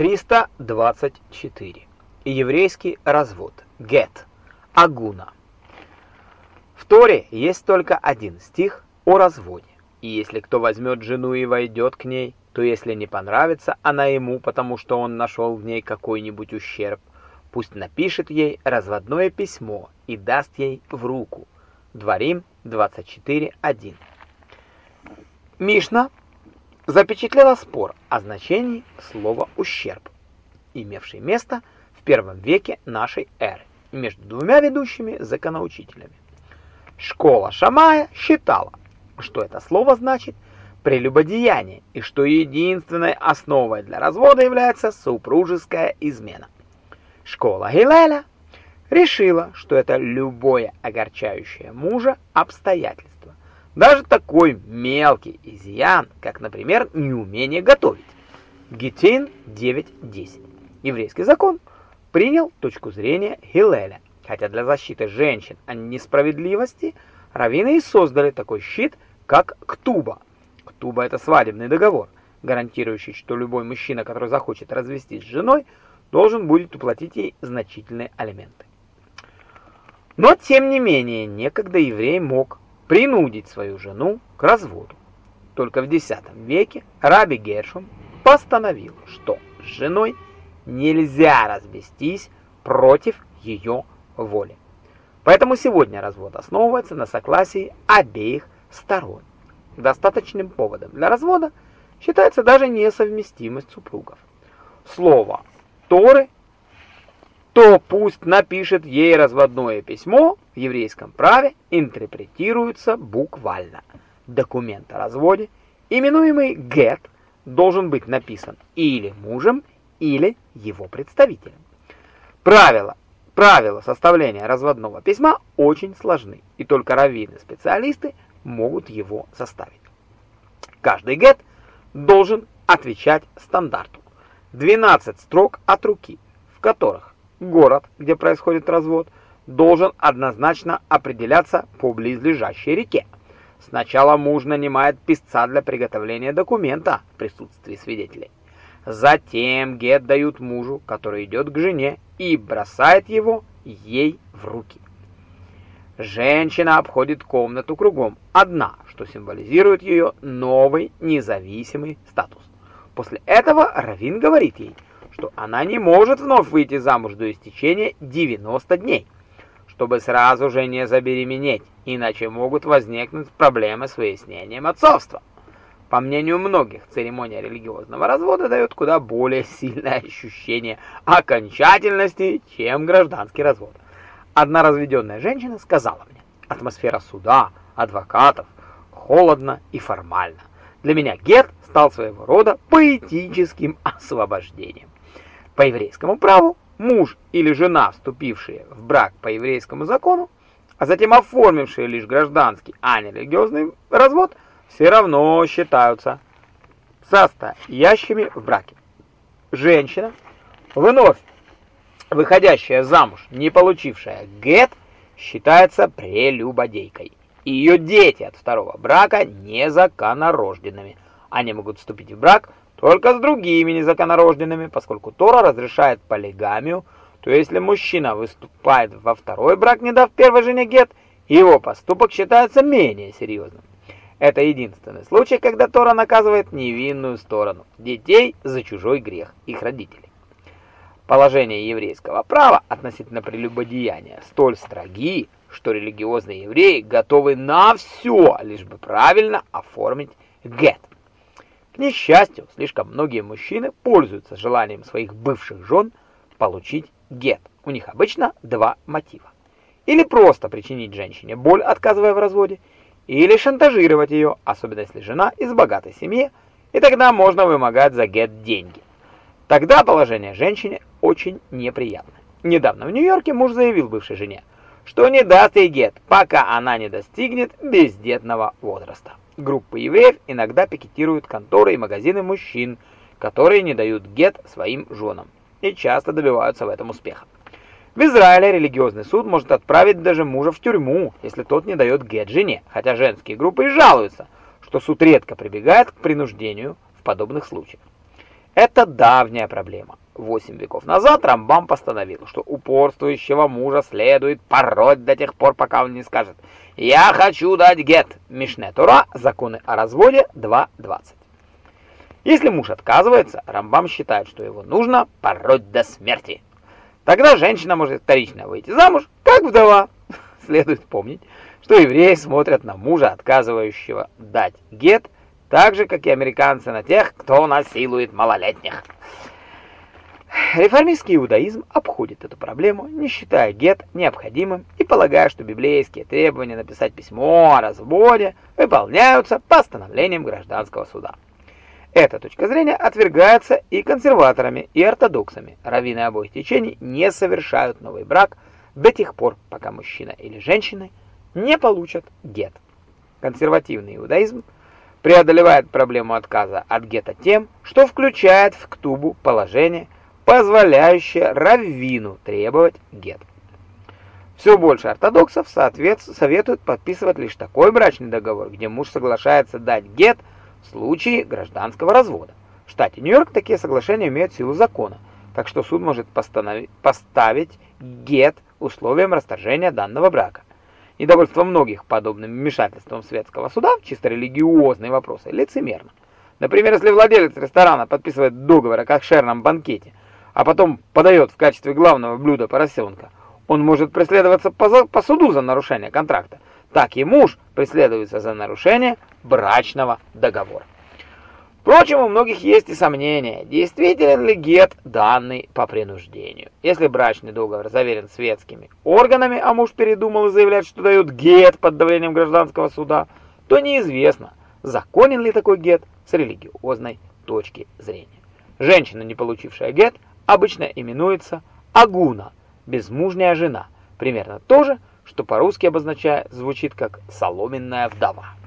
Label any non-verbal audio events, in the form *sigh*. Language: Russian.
324. Еврейский развод. Гет. Агуна. В Торе есть только один стих о разводе. И если кто возьмет жену и войдет к ней, то если не понравится она ему, потому что он нашел в ней какой-нибудь ущерб, пусть напишет ей разводное письмо и даст ей в руку. Дворим 24.1. Мишна запечатлела спор о значении слова «ущерб», имевший место в первом веке нашей эры между двумя ведущими законоучителями. Школа Шамая считала, что это слово значит прелюбодеяние и что единственной основой для развода является супружеская измена. Школа Гилеля решила, что это любое огорчающее мужа обстоятельство даже такой мелкий изъян, как, например, неумение готовить. Гетин 9.10. Еврейский закон принял точку зрения Хилеля, хотя для защиты женщин от несправедливости раввины и создали такой щит, как Ктуба. Ктуба – это свадебный договор, гарантирующий, что любой мужчина, который захочет развестись с женой, должен будет уплатить ей значительные алименты. Но, тем не менее, некогда еврей мог принудить свою жену к разводу. Только в X веке Раби Гершом постановил, что с женой нельзя развестись против ее воли. Поэтому сегодня развод основывается на согласии обеих сторон. Достаточным поводом для развода считается даже несовместимость супругов. Слово Торы то пусть напишет ей разводное письмо, в еврейском праве интерпретируется буквально. Документ о разводе, именуемый гет, должен быть написан или мужем, или его представителем. Правила, правила составления разводного письма очень сложны, и только раввины-специалисты могут его составить. Каждый гет должен отвечать стандарту. 12 строк от руки, в которых город, где происходит развод, должен однозначно определяться по близлежащей реке. Сначала муж нанимает писца для приготовления документа в присутствии свидетелей. Затем гет дают мужу, который идет к жене и бросает его ей в руки. Женщина обходит комнату кругом, одна, что символизирует ее новый независимый статус. После этого Равин говорит ей – что она не может вновь выйти замуж до истечения 90 дней, чтобы сразу же не забеременеть, иначе могут возникнуть проблемы с выяснением отцовства. По мнению многих, церемония религиозного развода дает куда более сильное ощущение окончательности, чем гражданский развод. Одна разведенная женщина сказала мне, атмосфера суда, адвокатов, холодно и формально. Для меня гет стал своего рода поэтическим освобождением. По еврейскому праву муж или жена, вступившие в брак по еврейскому закону, а затем оформившие лишь гражданский, а не религиозный развод, все равно считаются состоящими в браке. Женщина, вновь выходящая замуж, не получившая гет, считается прелюбодейкой. И ее дети от второго брака незаконнорожденными. Они могут вступить в брак только с другими незаконнорожденными, поскольку Тора разрешает полигамию, то если мужчина выступает во второй брак, не дав первой жене гет, его поступок считается менее серьезным. Это единственный случай, когда Тора наказывает невинную сторону – детей за чужой грех, их родителей. Положение еврейского права относительно прелюбодеяния столь строги, что религиозные евреи готовы на все, лишь бы правильно оформить гет несчастью, слишком многие мужчины пользуются желанием своих бывших жен получить гет. У них обычно два мотива. Или просто причинить женщине боль, отказывая в разводе, или шантажировать ее, особенно если жена из богатой семьи, и тогда можно вымогать за гет деньги. Тогда положение женщины очень неприятное. Недавно в Нью-Йорке муж заявил бывшей жене, что не даст ей гет, пока она не достигнет бездетного возраста. Группы евреев иногда пикетируют конторы и магазины мужчин, которые не дают гет своим женам, и часто добиваются в этом успеха. В Израиле религиозный суд может отправить даже мужа в тюрьму, если тот не дает гет жене, хотя женские группы и жалуются, что суд редко прибегает к принуждению в подобных случаях. Это давняя проблема. Восемь веков назад Рамбам постановил, что упорствующего мужа следует пороть до тех пор, пока он не скажет «Я хочу дать гет» Мишне Тура, законы о разводе 2.20. Если муж отказывается, Рамбам считает, что его нужно пороть до смерти. Тогда женщина может вторично выйти замуж, как вдова. *laughs* Следует помнить, что евреи смотрят на мужа, отказывающего дать гет, так же, как и американцы на тех, кто насилует малолетних. Реформистский иудаизм обходит эту проблему, не считая гет необходимым и полагая, что библейские требования написать письмо о разводе выполняются постановлением гражданского суда. Эта точка зрения отвергается и консерваторами, и ортодоксами. Раввины обоих течений не совершают новый брак до тех пор, пока мужчина или женщина не получат гет. Консервативный иудаизм преодолевает проблему отказа от гета тем, что включает в ктубу положение, позволяющее раввину требовать гет. Все больше ортодоксов советуют подписывать лишь такой брачный договор, где муж соглашается дать гет – в случае гражданского развода. В штате Нью-Йорк такие соглашения имеют силу закона, так что суд может поставить гет условием расторжения данного брака. Недовольство многих подобным вмешательством светского суда в чисто религиозные вопросы лицемерно. Например, если владелец ресторана подписывает договор о кошерном банкете, а потом подает в качестве главного блюда поросенка, он может преследоваться по, по суду за нарушение контракта, так и муж преследуется за нарушение брачного договора. Впрочем, у многих есть и сомнения, действителен ли гет данный по принуждению. Если брачный договор заверен светскими органами, а муж передумал и заявляет, что дает гет под давлением гражданского суда, то неизвестно, законен ли такой гет с религиозной точки зрения. Женщина, не получившая гет, обычно именуется агуна, безмужняя жена, примерно то же, что по-русски обозначает, звучит как «соломенная вдова».